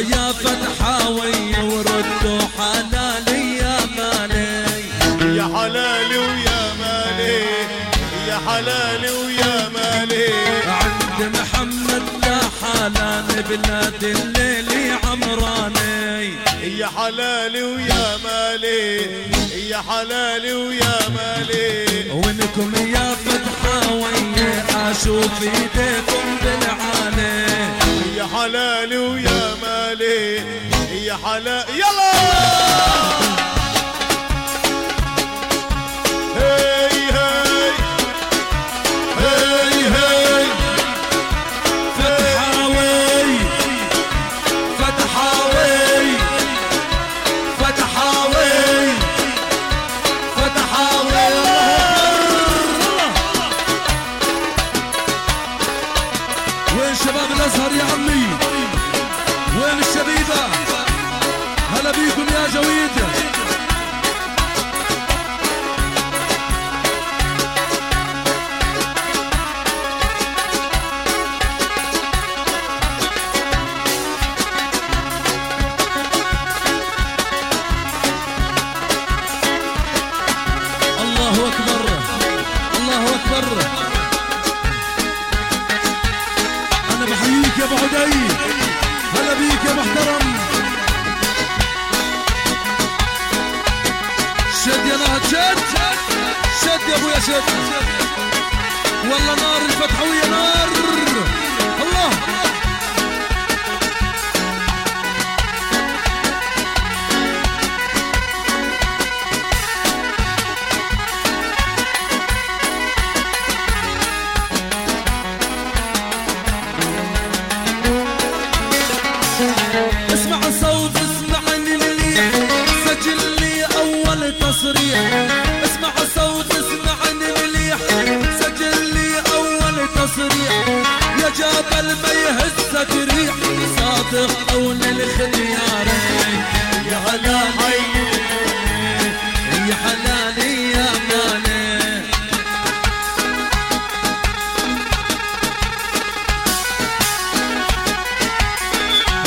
يا فتحاوي وردوا حلالي يا مالي. يا حلالي ويا مالي. يا حلالي ويا مالي. عند محمد لا حالان بلاد الليل عمراني. يا حلالي ويا مالي. يا حلالي ويا مالي. وانكم يا فتحاوي أشوف ايديكم يا يا ابو عدي هلا بيك يا محترم. شد يا نهد شد. شد يا أبويا شد. والله نار الفتحوية نار. الله. تصريح يا جبل ما يهزك ريح صادق قول الخيارين يا هلا حي يا حلالي يا مالي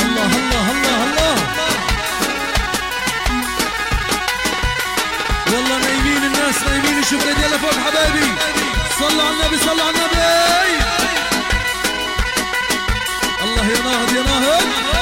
الله الله الله الله. والله نايمين الناس نايمين. شوف يلا فوق حبايبي. صلوا على النبي صلوا على النبي. الله يا ناهض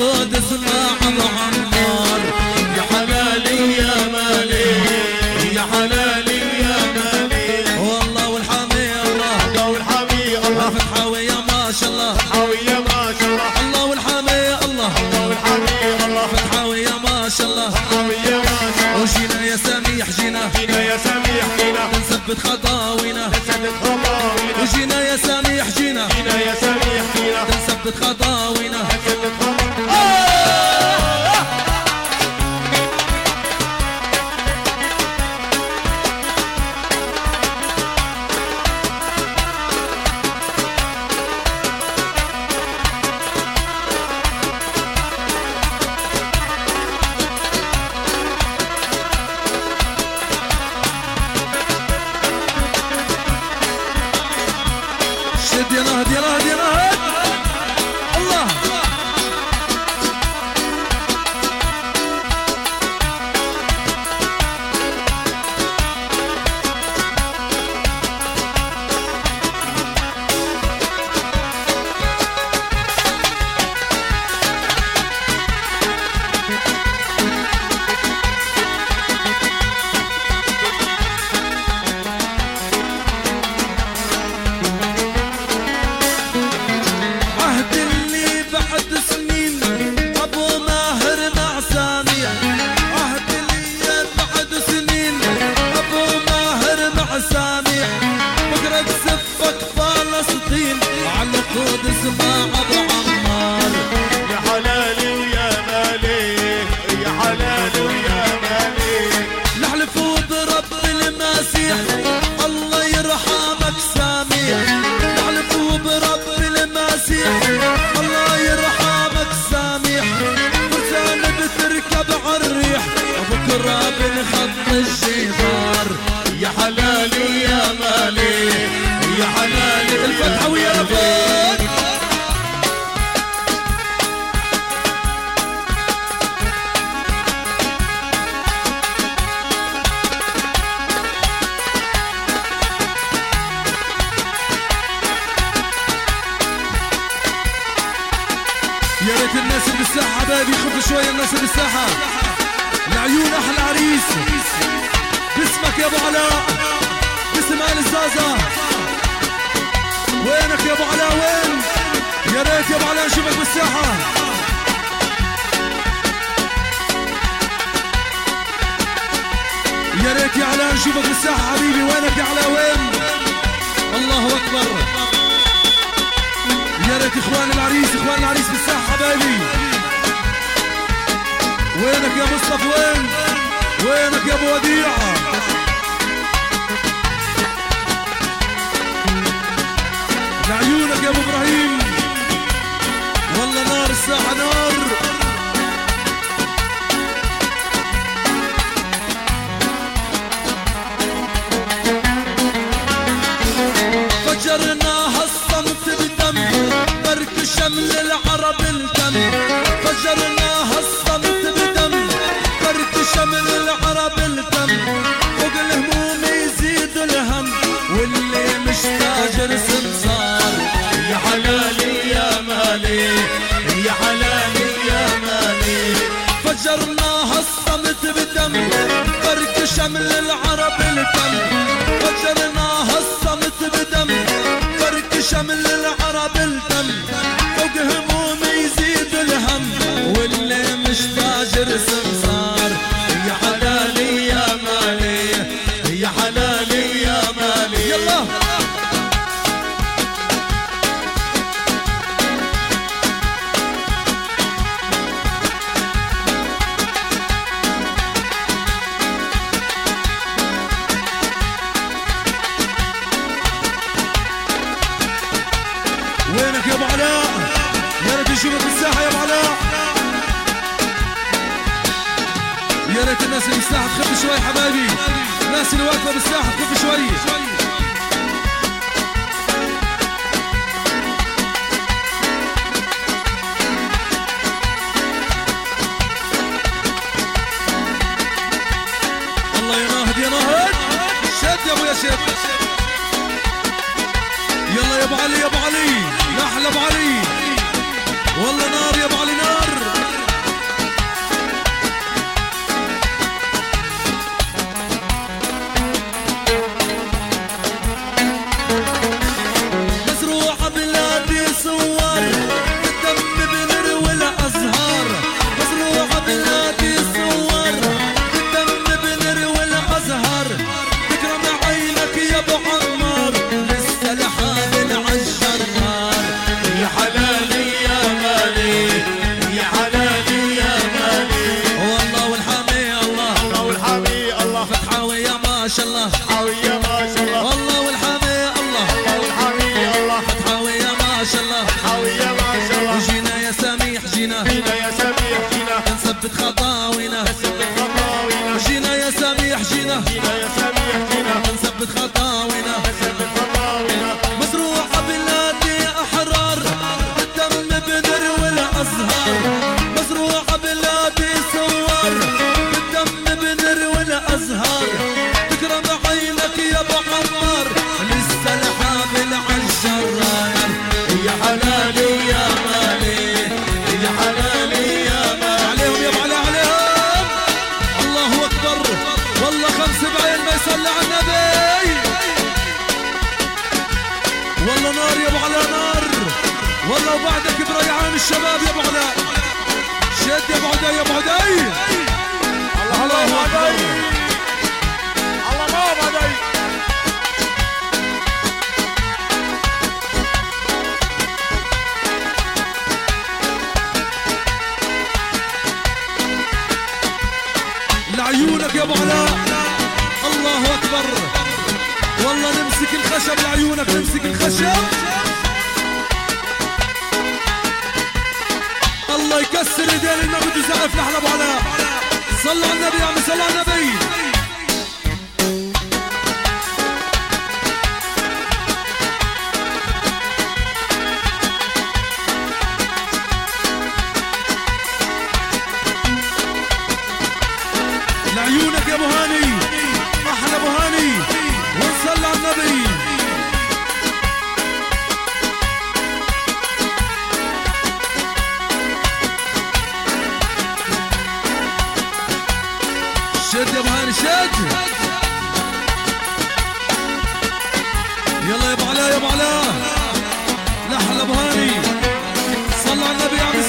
القدس مع عمار. يا حلالي يا مالي يا حلالي يا مالي. والله والحامي الله قول حمي الله فتحاوي يا ما شاء الله. حاوية ما شاء الله. الله والحامي الله قول حمي الله فتحاوي يا ما شاء الله. حاوية ما شاء الله. وجينا يا سميح جينا. فينا يا سميح فينا نثبت خطاوينا. سدد خطاوينا. وجينا يا سميح جينا. فينا يا سميح فينا نثبت خطاوينا. ريت الناس اللي بالساحة حبايبي خفوا شوية الناس اللي بالساحة. العيون أحلى عريس. باسمك يا أبو علاء. باسم آل الزازة. وينك يا أبو علاء؟ وين؟ يا ريت يا أبو علاء نشوفك بالساحة. يا ريت يا علاء نشوفك بالساحة حبيبي. وينك يا علاء؟ وين؟ الله أكبر. يا ريت اخوان العريس اخوان العريس بالساحة حبايبي. وينك يا مصطفى؟ وين؟ وينك يا أبو وديع؟ لعيونك يا أبو إبراهيم. العرب الدم فوق الهموم يزيد الهم واللي مش تاجر سمسار يا حلالي يا مالي يا حلالي يا مالي. فجرناها الصمت بدم برك شمل العرب فجرناها الصمت بدم برك شمل العرب الدم. فوق هموم تخف شوي حبايبي. الناس اللي واقفه بالساحه تخف شوي. يا سميح جينا. نثبت خطاوينا. نثبت خطاوينا. جينا يا سميح جينا. جينا يا سميح جينا. نثبت خطاوينا. الخشب لعيونك نمسك الخشب. الله يكسر ايدين النبي وزعف نحن ابو علاء صلوا على النبي يا عم صلوا على النبي. شد يا ابو هاني شد. يلا يا ابو علاء يا ابو علاء. لحن ابو هاني. صلى على النبي يا عم